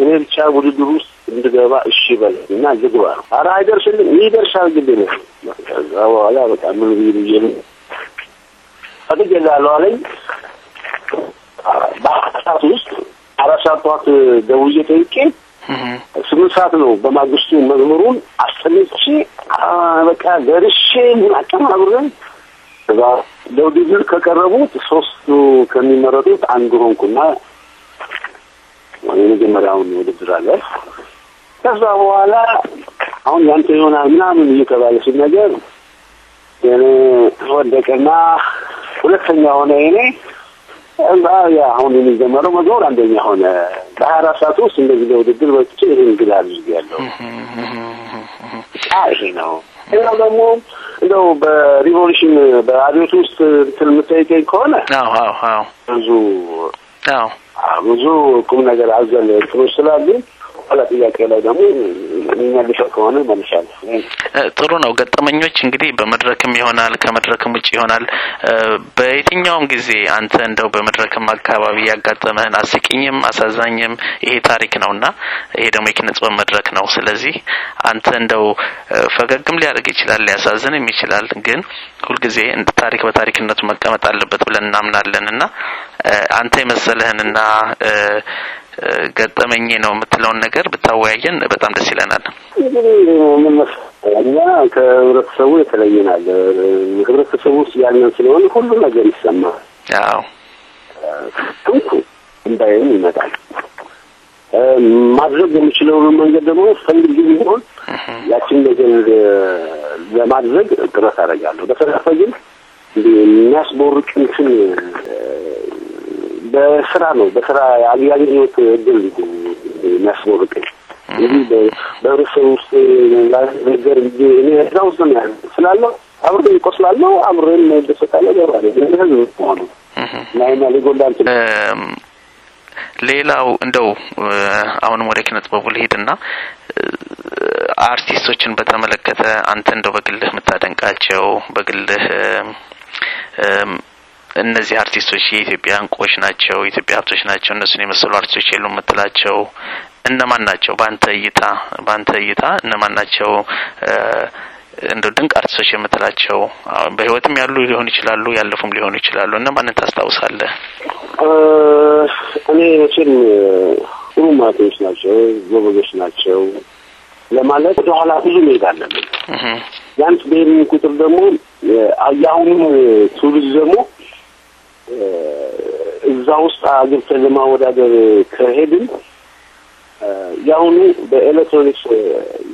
እኔ ብቻ ውድድር ውስጥ እንድገባ እሺ በል እና ልግባ ነው። ኧረ አይደርስልም፣ ይደርሳል ግድ ነው። ከዛ በኋላ በቃ ምን ብዬ ብዬ ፈቅጄልሃለሁ አለኝ። በአራት ሰዓት ውስጥ አራት ሰዓት ጠዋት ደውዬ ጠይቄ ስምንት ሰዓት ነው በማግስቱ መዝሙሩን አስጠንቼ በቃ ደርሼ ምን አቀማብረን እዛ ለውድድር ከቀረቡት ሶስቱ ከሚመረጡት አንዱ ሆንኩና የመጀመሪያውን ውድድር አለ። ከዛ በኋላ አሁን ያንተ ይሆናል ምናምን እየተባለ ሲነገር የኔ ወደቀና ሁለተኛ ሆነ የኔ ያ አሁን የሚጀመረው መዝሙር አንደኛ ሆነ። በሀያ አራት ሰዓት ውስጥ እንደዚህ ለውድድር በቅቼ ይህን ግል አድርጌያለሁ። ይሄ ነው። ሌላው ደግሞ እንደው በሪቮሉሽን በአብዮት ውስጥ እንትን የምጠይቀኝ ከሆነ አዎ አዎ አዎ ብዙ ብዙ ቁም ነገር አዘል ስላሉ ኋላ ጥያቄ ላይ ደግሞ የሚመልሰው ከሆነ መልሻለሁ። ጥሩ ነው። ገጠመኞች እንግዲህ በመድረክም ይሆናል ከመድረክም ውጭ ይሆናል። በየትኛውም ጊዜ አንተ እንደው በመድረክም አካባቢ ያጋጠመህን አስቂኝም አሳዛኝም ይሄ ታሪክ ነው እና ይሄ ደግሞ የኪነ ጥበብ መድረክ ነው። ስለዚህ አንተ እንደው ፈገግም ሊያደርግ ይችላል፣ ሊያሳዝንም ይችላል። ግን ሁልጊዜ እንደ ታሪክ በታሪክነቱ መቀመጥ አለበት ብለን እናምናለን እና አንተ የመሰለህንና ገጠመኜ ነው የምትለውን ነገር ብታወያየን በጣም ደስ ይለናል። እኛ ከህብረተሰቡ የተለየናል። ህብረተሰቡ ውስጥ ያለን ስለሆነ ሁሉ ነገር ይሰማል። አዎ እንኩ እንዳይም ይመጣል። ማድረግ የምችለውን መንገድ ደግሞ ፈልግ ቢሆን ያችን ነገር ለማድረግ ጥረት አደርጋለሁ። በተረፈ ግን የሚያስቦርቅ እንትን በስራ ነው በስራ ያገኘሁት እድል የሚያስቦርቀኝ እንግዲህ በህብረተሰብ ውስጥ ነገር እኔ እዛ ውስጥ ነው ያለ ስላለው አብሬ እቆስላለሁ፣ አብሬም ደሰታለሁ። ገባለ ህዝብ ሆኑ ናይና እንትን ሌላው እንደው አሁንም ወደ ኪነ ጥበቡ ልሄድና አርቲስቶችን በተመለከተ አንተ እንደው በግልህ የምታደንቃቸው በግልህ እነዚህ አርቲስቶች የኢትዮጵያ እንቁዎች ናቸው፣ የኢትዮጵያ ሀብቶች ናቸው፣ እነሱን የመሰሉ አርቲስቶች የሉ የምትላቸው እነማን ናቸው? በአንተ እይታ በአንተ እይታ እነማን ናቸው? እንደ ድንቅ አርቲስቶች የምትላቸው በህይወትም ያሉ ሊሆኑ ይችላሉ፣ ያለፉም ሊሆኑ ይችላሉ። እነማንን ታስታውሳለህ? እኔ መቼም ጥሩ ማቴዎች ናቸው፣ ጎበዞች ናቸው ለማለት ወደኋላ ብዙ መሄድ አለብን። ቢያንስ በሄድን ቁጥር ደግሞ የአሁኑ ትውልድ ደግሞ እዛ ውስጥ አግብተን ለማወዳደር ከሄድን የአሁኑ በኤሌክትሮኒክስ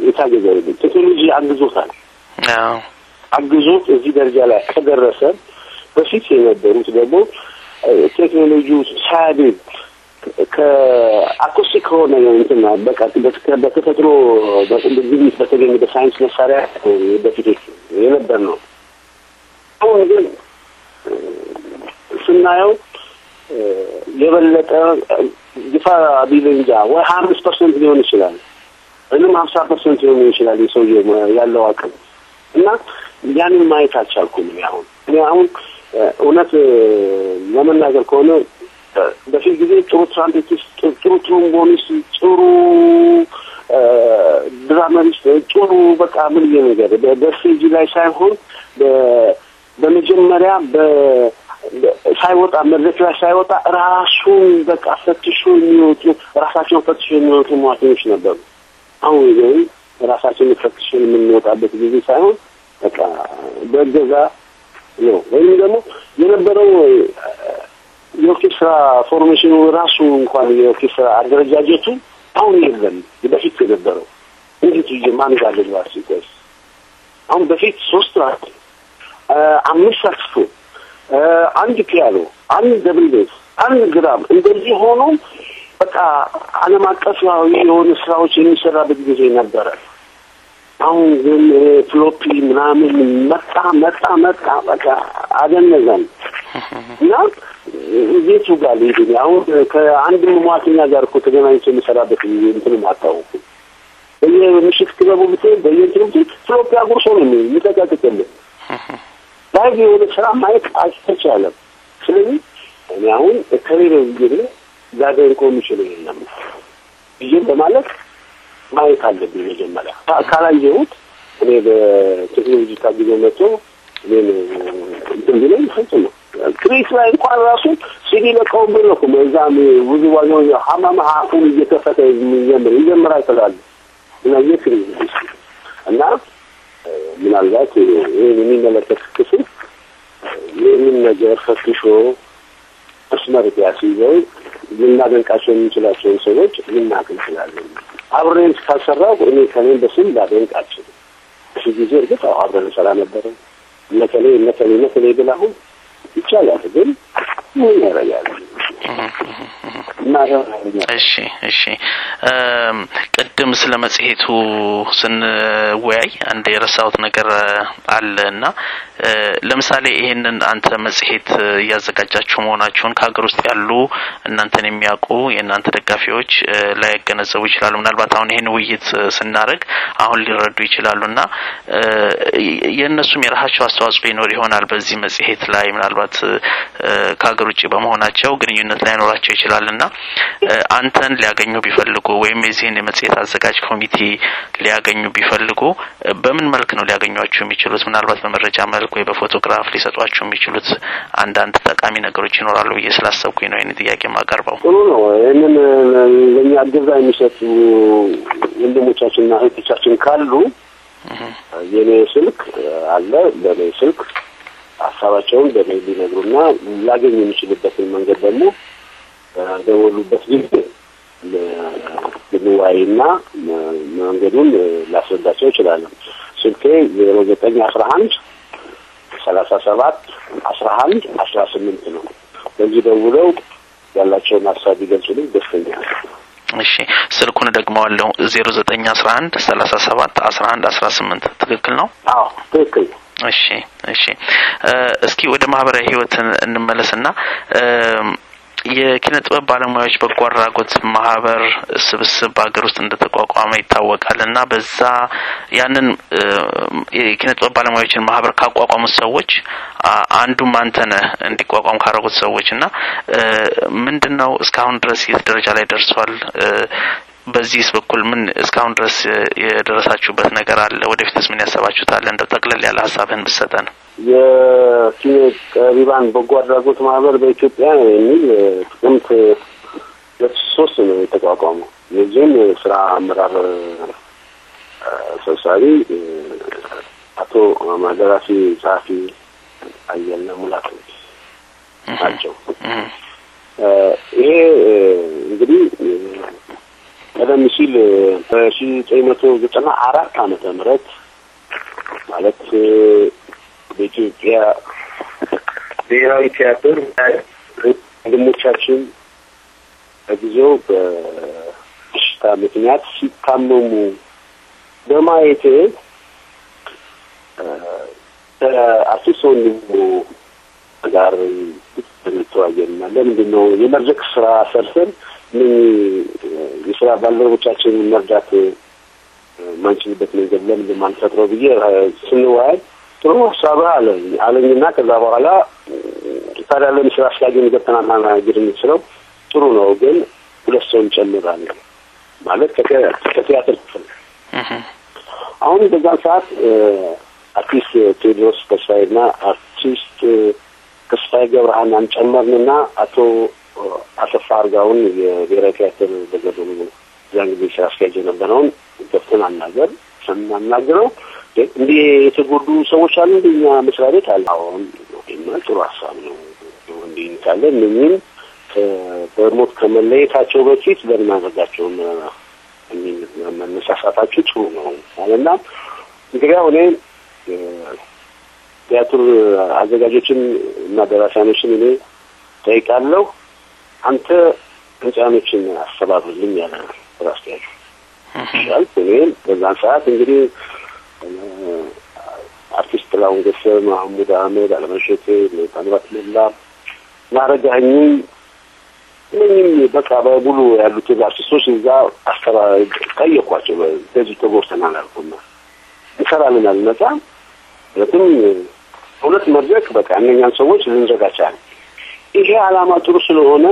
የታገዘ ቴክኖሎጂ አግዞታል። አግዞት እዚህ ደረጃ ላይ ከደረሰ በፊት የነበሩት ደግሞ ቴክኖሎጂው ሳያድግ ከ acoustic ከሆነ እንትና በቃ በተፈጥሮ ግኝት በተገኘ በሳይንስ መሳሪያ በፊቶች የነበር ነው። አሁን ግን ስናየው የበለጠ ግፋ ቢል እንጃ ወይ ሀያ አምስት percent ሊሆን ይችላል ወይም ሀምሳ percent ሊሆን ይችላል የሰውዬው ያለው አቅም እና ያንን ማየት አልቻልኩም። አሁን እኔ አሁን እውነት ለመናገር ከሆነ በፊት ጊዜ ጥሩ trumpetist፣ ጥሩ trombonist፣ ጥሩ drummerist፣ ጥሩ በቃ ምን ነገር በ stage ላይ ሳይሆን በመጀመሪያ ሳይወጣ መድረክ ላይ ሳይወጣ ራሱን በቃ ፈትሾ የሚወጡ ራሳቸውን ፈትሾ የሚወጡ ሙያተኞች ነበሩ። አሁን ግን ራሳችንን ፈትሸን የምንወጣበት ጊዜ ሳይሆን በቃ በእገዛ ነው። ወይም ደግሞ የነበረው የኦርኬስትራ formation ኑ ራሱ እንኳን የኦርኬስትራ አደረጃጀቱ አሁን የለም። በፊት የነበረው እንዴት ይዤ ማን ጋር ልግባ ሲቆስ አሁን በፊት ሶስት አራት አምስት ሳክስፎን አንድ ፒያኖ፣ አንድ double bass፣ አንድ drum እንደዚህ ሆኖ በቃ ዓለም አቀፋዊ የሆኑ ስራዎች የሚሰራበት ጊዜ ነበረ። አሁን ግን floppy ምናምን መጣ መጣ መጣ በቃ አደነዘን። እና ቤቱ ጋር ልሄድ አሁን ከአንድ ሙያተኛ ጋር እኮ ተገናኝቶ የሚሰራበት እንትንም አታውቁ በየምሽት ክለቡ ብትሄድ በየእንትኑ ብትሄድ floppy አጉርሶ ነው የሚጠቀጥቅልን live የሆነ ስራ ማየት አልተቻለም። ስለዚህ እኔ አሁን ከሌለ ብዬ ሊያደንቆ የሚችለው የለም ብዬም በማለት ማየት አለብኝ። መጀመሪያ ካላየሁት እኔ በቴክኖሎጂ ታግዞ መጥቶ እኔን እንትን ቢለኝ ፈጽሞ ክሬስ ላይ እንኳን ራሱ ሲዲ ነው እኮ በዛም ውዝዋዜው ሀማማ አፉን እየከፈተ የሚጀምር ይጀምራል ትላለህ እና የክሬስ እና ምናልባት ይህን የሚመለከት ክፍል ይህንን ነገር ፈትሾ መስመር ያስይዘው ልናደንቃቸው የምንችላቸውን ሰዎች ልናቅ እንችላለን። አብሬን ካልሰራው እኔ ከኔን በስም አልችልም። እሺ ጊዜ እርግጥ አብረን እንሰራ ነበረ። እነከሌ እነከሌ ብል አሁን ይቻላል፣ ግን ምን ያደርጋል? እሺ እሺ። ቅድም ስለ መጽሔቱ ስንወያይ አንድ የረሳሁት ነገር አለ እና ለምሳሌ ይሄንን አንተ መጽሔት እያዘጋጃችሁ መሆናችሁን ከሀገር ውስጥ ያሉ እናንተን የሚያውቁ የእናንተ ደጋፊዎች ላይገነዘቡ ይችላሉ። ምናልባት አሁን ይሄን ውይይት ስናደርግ አሁን ሊረዱ ይችላሉ እና የእነሱም የራሳቸው አስተዋጽኦ ይኖር ይሆናል በዚህ መጽሔት ላይ ምናልባት ከሀገር ውጭ በመሆናቸው ግንኙነት ላይኖራቸው ይችላል እና አንተን ሊያገኙ ቢፈልጉ ወይም የዚህን የመጽሔት አዘጋጅ ኮሚቴ ሊያገኙ ቢፈልጉ በምን መልክ ነው ሊያገኟችሁ የሚችሉት? ምናልባት በመረጃ መልክ ወይ በፎቶግራፍ ሊሰጧችሁ የሚችሉት አንዳንድ ጠቃሚ ነገሮች ይኖራሉ ብዬ ስላሰብኩኝ ነው ይህን ጥያቄ የማቀርበው። ጥሩ ነው። ይህንን ለእኛ እገዛ የሚሰጡ ወንድሞቻችንና እህቶቻችን ካሉ የኔ ስልክ አለ። በኔ ስልክ ሀሳባቸውን በኔ ሊነግሩና ላገኝ የሚችልበትን መንገድ ደግሞ ደወሉበት ጊዜ ልንዋይና መንገዱን ላስረዳቸው እችላለሁ። ስልኬ ዜሮ ዘጠኝ አስራ አንድ ሰላሳ ሰባት አስራ አንድ አስራ ስምንት ነው። በዚህ ደውለው ያላቸውን ሀሳብ ቢገልጹልኝ ደስተኛ እሺ ስልኩን ደግመዋለሁ። ዜሮ ዘጠኝ አስራ አንድ ሰላሳ ሰባት አስራ አንድ አስራ ስምንት ትክክል ነው? አዎ ትክክል። እሺ እሺ። እስኪ ወደ ማህበራዊ ህይወት እንመለስና የኪነ ጥበብ ባለሙያዎች በጎ አድራጎት ማህበር ስብስብ በሀገር ውስጥ እንደተቋቋመ ይታወቃል እና በዛ ያንን የኪነ ጥበብ ባለሙያዎችን ማህበር ካቋቋሙት ሰዎች አንዱም አንተ ነህ እንዲቋቋም ካደረጉት ሰዎች እና ምንድን ነው እስካሁን ድረስ የት ደረጃ ላይ ደርሷል? በዚህስ በኩል ምን እስካሁን ድረስ የደረሳችሁበት ነገር አለ? ወደፊትስ ምን ያሰባችሁታል? እንደው ጠቅለል ያለ ሀሳብህን ብትሰጠን። የኪነ ጠቢባን በጎ አድራጎት ማህበር በኢትዮጵያ የሚል ጥቅምት ሁለት ሶስት ነው የተቋቋመው። የዚህም ስራ አመራር ሰብሳቢ አቶ ማደራሲ ጸሐፊ አየለ ሙላቱ ናቸው። ይሄ እንግዲህ ቀደም ሲል በሺ ዘጠኝ መቶ ዘጠና አራት ዓመተ ምህረት ማለት በኢትዮጵያ ብሔራዊ ቲያትር ወንድሞቻችን በጊዜው በበሽታ ምክንያት ሲታመሙ በማየት ከአርቲስት ወንድሙ ጋር እንተዋየንና ለምንድን ነው የመድረክ ስራ ሰርተን የስራ ባልደረቦቻችንን መርዳት ማንችልበት መንገድ ለምን ማንፈጥረው ብዬ ስንወያይ ጥሩ ሀሳብ አለኝ አለኝና ከዛ በኋላ ታዲያ ለምን ስራ አስኪያጅን ገብተን አናግር የምንችለው ጥሩ ነው፣ ግን ሁለት ሰው እንጨምራለን ማለት ከቲያትር ክፍል። አሁን በዛን ሰዓት አርቲስት ቴዎድሮስ ተስፋዬና አርቲስት ተስፋዬ ገብረሃናን ጨመርንና አቶ አሰፋ አርጋውን የብሔራዊ ቲያትር በዘበኑ እዚያን ጊዜ ስራ አስኪያጅ የነበረውን ገብተን አናገር ስናናግረው እንዲህ የተጎዱ ሰዎች አሉ እንደ እኛ መስሪያ ቤት አለ። አሁን ጥሩ ሀሳብ ነው። እንዲህ ካለ እነኝም በሞት ከመለየታቸው በፊት ለምን አደረጋቸውን መነሳሳታችሁ ጥሩ ነው አለና እንግዲህ እኔ ቲያትር አዘጋጆችን እና ደራሲያኖችን እኔ ጠይቃለሁ። አንተ ህንጻኖችን አስተባብርልኝ ያለ ስራ አስኪያጁ ይሻል። እኔም በዛን ሰዓት እንግዲህ አርቲስት ጥላሁን ገሰሰ፣ መሐሙድ አህመድ፣ አለመሸቴ፣ ታምራት ሞላ፣ ናረጋኸኝም እነኝም በቃ በሙሉ ያሉት አርቲስቶች እዛ አስተባ ጠየኳቸው። በዚህ ተጎድተናል አልኩና እንሰራለን አልመጣ ሁለትም ሁለት መድረክ በቃ እነኛን ሰዎች ልንዘጋ ቻለን። ይሄ ዓላማ ጥሩ ስለሆነ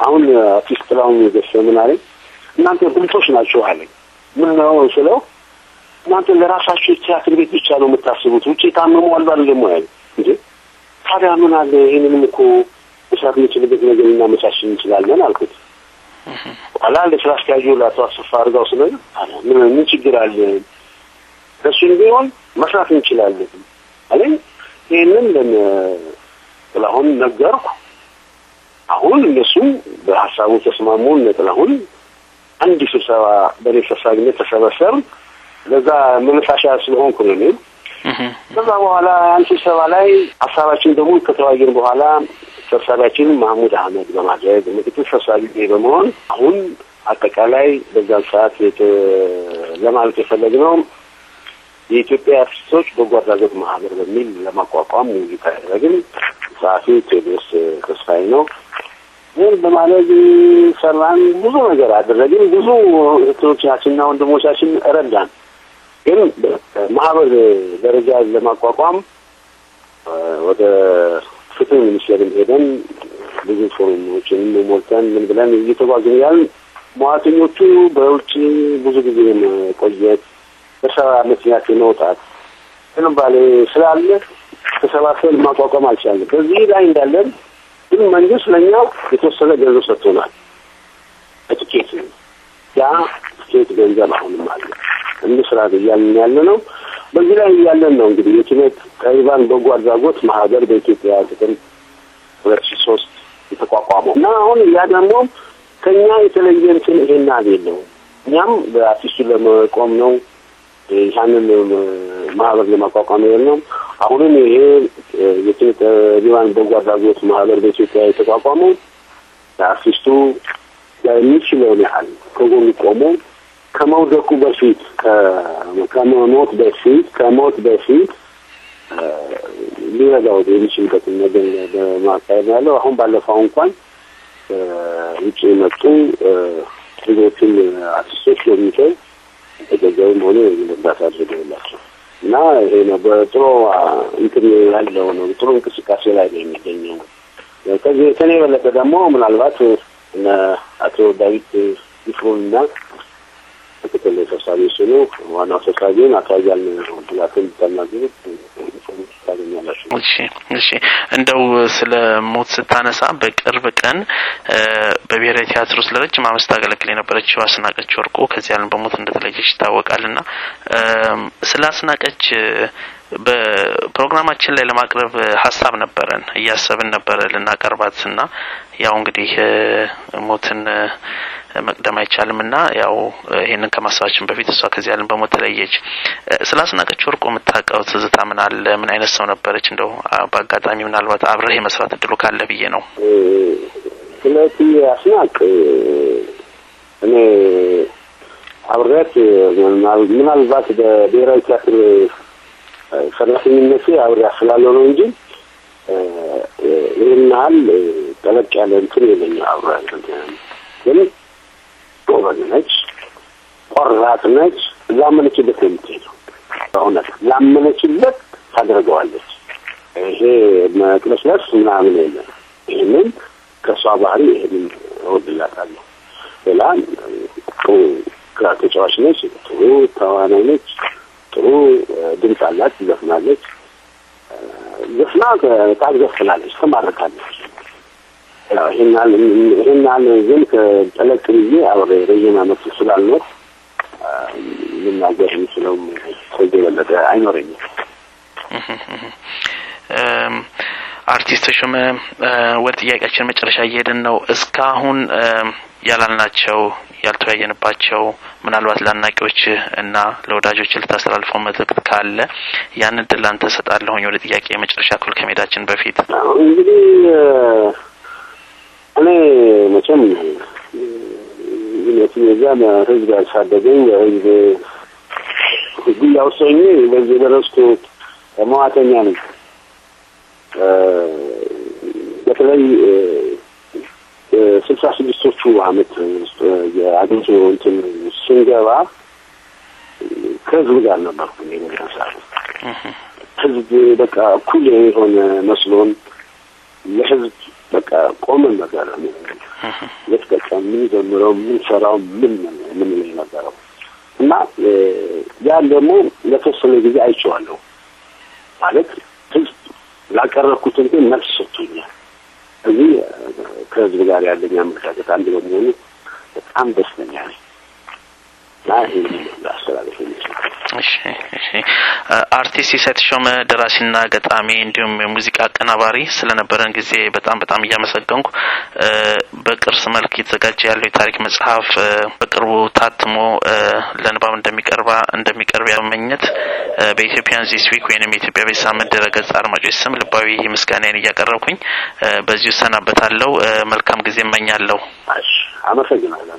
አሁን አርቲስት ጥላሁን ገሰሰ ምን አለኝ፣ እናንተ ብልጦች ናቸው አለኝ። ምን ነው ስለው እናንተ ለራሳችሁ ቲያትር ቤት ብቻ ነው የምታስቡት፣ ውጭ የታመሙ አሉ አይደለም ያለ እንዴ። ታዲያ ምን አለ ይህንንም እኮ መስራት የምንችልበት ነገር ልናመቻች እንችላለን አልኩት። ኋላ ለስራ አስኪያጁ ለአቶ አሰፋ አድርጋው ስለ ምን ምን ችግር አለ እሱን ቢሆን መስራት እንችላለን አለኝ። ይህንን ጥላሁን ነገርኩ። አሁን እነሱም በሀሳቡ ተስማሙ። እነ ጥላሁን አንድ ስብሰባ በእኔ ሰብሳቢነት ተሰበሰብ ለዛ መነሳሻ ስለሆንኩ ነው እኔም ከዛ በኋላ ያን ስብሰባ ላይ ሀሳባችን ደግሞ ከተወያየን በኋላ ሰብሳቢያችን ማህሙድ አህመድ በማድረግ ምክትል ሰብሳቢ በመሆን አሁን አጠቃላይ በዛን ሰዓት ለማለት የፈለግነው የኢትዮጵያ አርቲስቶች በጎ አድራጎት ማህበር በሚል ለማቋቋም ሙዚቃ ያደረግን ጸሐፊ ቴዎድሮስ ተስፋዬ ነው። ይህን በማድረግ ሰራን። ብዙ ነገር አደረግን። ብዙ እህቶቻችንና ወንድሞቻችን ረዳን። ግን ማህበር ደረጃ ለማቋቋም ወደ ፍትህ ሚኒስቴርም ሄደን ብዙ ፎርሞችን ሞልተን ምን ብለን እየተጓዝን ያልን መዋተኞቹ በውጭ ብዙ ጊዜ መቆየት በስራ ምክንያት የመውጣት ዝንባሌ ስላለ ተሰባስበን ማቋቋም አልቻለም። በዚህ ላይ እንዳለን ግን መንግስት ለእኛ የተወሰነ ገንዘብ ሰጥቶናል። በትኬት ያ ትኬት ገንዘብ አሁንም አለ እንስራ እያልን ያለ ነው። በዚህ ላይ እያለን ነው እንግዲህ የኪነት ጠቢባን በጎ አድራጎት ማህበር በኢትዮጵያ ጥቅምት ሁለት ሺ ሶስት የተቋቋመው እና አሁን ያ ደግሞ ከእኛ የተለየ እንትን ይሄን የለውም። እኛም በአርቲስቱ ለመቆም ነው ያንን ማህበር ለማቋቋም ነው። አሁንም ይሄ የኪነት ጠቢባን በጎ አድራጎት ማህበር በኢትዮጵያ የተቋቋመው አርቲስቱ የሚችለውን ያህል ከጎኑ ቆሞ ከመውደቁ በፊት ከመሞት በፊት ከሞት በፊት ሊረዳው የሚችልበትን ነገር በማካሄድ ያለው። አሁን ባለፈው እንኳን ውጭ የመጡ ብዙዎችን አርቲስቶች ለሚተው የተገዛውም ሆነ እርዳታ አድርገውላቸው እና ይሄ ነው በጥሩ እንትን ያለው ነው። ጥሩ እንቅስቃሴ ላይ ነው የሚገኘው። ከዚህ ከኔ የበለጠ ደግሞ ምናልባት አቶ ዳዊት ይፍሩንና ምክትል ሰብሳቢ ሲሉ ዋናው ሰብሳቢውን አቶ አያል ብላትን ብታናገሩት ታገኛላችሁ። እሺ እሺ። እንደው ስለ ሞት ስታነሳ በቅርብ ቀን በብሔራዊ ቲያትር ውስጥ ለረጅም ዓመት ስታገለግል የነበረችው አስናቀች ወርቁ ከዚህ ዓለም በሞት እንደተለየች ይታወቃል እና ስለ አስናቀች በፕሮግራማችን ላይ ለማቅረብ ሀሳብ ነበረን፣ እያሰብን ነበረ ልናቀርባት እና ያው እንግዲህ ሞትን መቅደም አይቻልም እና ያው ይሄንን ከማሰባችን በፊት እሷ ከዚህ ዓለም በሞት ተለየች። ስለ አስናቀች ወርቁ የምታውቀው ትዝታ ምን አለ? ምን አይነት ሰው ነበረች? እንደው በአጋጣሚ ምናልባት አብረህ የመስራት እድሉ ካለ ብዬ ነው። ስለዚህ አስናቅ እኔ አብሬያት ምናልባት በብሔራዊ ቲያትር ሰራተኝነቴ አብሬያት ስላለው ነው እንጂ ይህን ያህል ጠለቅ ያለ እንትን የለኝም። አብሬያት ግን ጎበዝ ነች፣ ቆራጥ ነች። ላመነችበት ነው የምትሄደው። በእውነት ላመነችበት ታደርገዋለች። ይሄ መቅለስለስ ምናምን የለም። ይህንን ከእሷ ባህሪ ይህንን እወድላታለሁ። ሌላ ጥሩ ተጫዋች ነች፣ ጥሩ ተዋናይ ነች፣ ጥሩ ድምፅ አላት፣ ትዘፍናለች። ዘፍና ታስዘፍናለች፣ ትማርካለች። ይህን ያህል ግን ከጠለቅ ብዬ አብሬ ረዥም ዓመት ስላልኖር ልናገር የምችለውም ከዚህ የበለጠ አይኖረኝም። አርቲስት ተሾመ ወደ ጥያቄያችን መጨረሻ እየሄድን ነው። እስካሁን ያላልናቸው ያልተወያየንባቸው ምናልባት ለአድናቂዎች እና ለወዳጆች ልታስተላልፈው መልእክት ካለ ያን እድል ላንተ እሰጣለሁኝ። ወደ ጥያቄ የመጨረሻ ክፍል ከመሄዳችን በፊት እንግዲህ እኔ መቼም የዛን ህዝብ ያሳደገኝ የህዝብ ውስጥ ሆኜ በዚህ የደረስኩ መዋተኛ ነኝ። በተለይ ስልሳ ስድስቶቹ አመት ውስጥ የአገቱ እንትን ስንገባ ከህዝብ ጋር ነበርኩ። ሰዓት ህዝብ በቃ እኩል የሆነ መስሎን ለህዝብ በቃ ቆመን ነገር የተቀቀ የምንዘምረው የምንሰራው ምን ምን ላይ ነበረው እና ያን ደግሞ ለተወሰነ ጊዜ አይቼዋለሁ። ማለት ህዝብ ላቀረብኩት እንትን መልስ ሰጥቶኛል። እዚህ ከህዝብ ጋር ያለኝ አመለካከት አንድ በመሆኑ በጣም ደስተኛ ነኝ እና ይህ ላስተላለፍ የሚችል እሺ እሺ። አርቲስት ተሾመ ደራሲና ገጣሚ እንዲሁም የሙዚቃ አቀናባሪ ስለነበረን ጊዜ በጣም በጣም እያመሰገንኩ በቅርስ መልክ የተዘጋጀ ያለው የታሪክ መጽሐፍ በቅርቡ ታትሞ ለንባብ እንደሚቀርባ እንደሚቀርብ ያመኘት በ Ethiopian This Week ወይንም የኢትዮጵያ ቤት ሳምንት ድረገጽ አድማጮች ስም ልባዊ ምስጋናዬን እያቀረብኩኝ በዚሁ እሰናበታለሁ። መልካም ጊዜ እመኛለሁ። አመሰግናለሁ።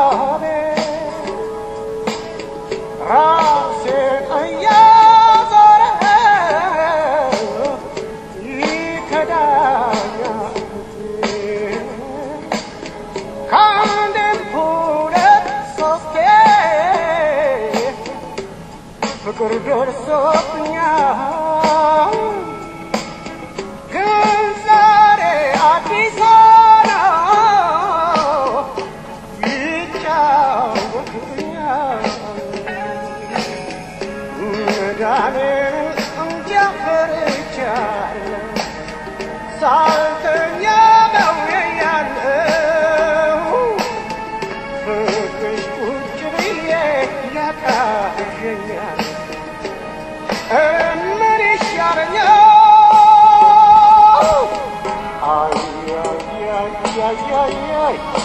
ደርሶብኛል ግን ዛሬ አዲስ ነው ይጫወትብኛል መዳኔን እንዲያፈርቻለሁ ሳልተኛ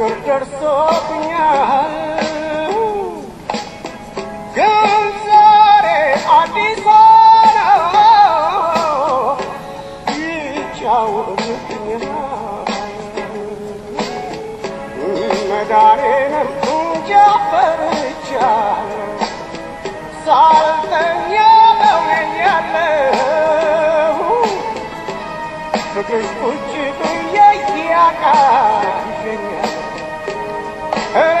ፍቅር ደርሶብኛል ግን ዛሬ አዲስ አበባ ይጫወትብኛል መዳሬንም እንጃ ፈርቻለሁ ሳልተኛ በውኛለሁ ፍቅር ቁጭ ብዬ ያቃ Bye.